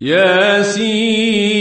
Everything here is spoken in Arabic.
ياسين.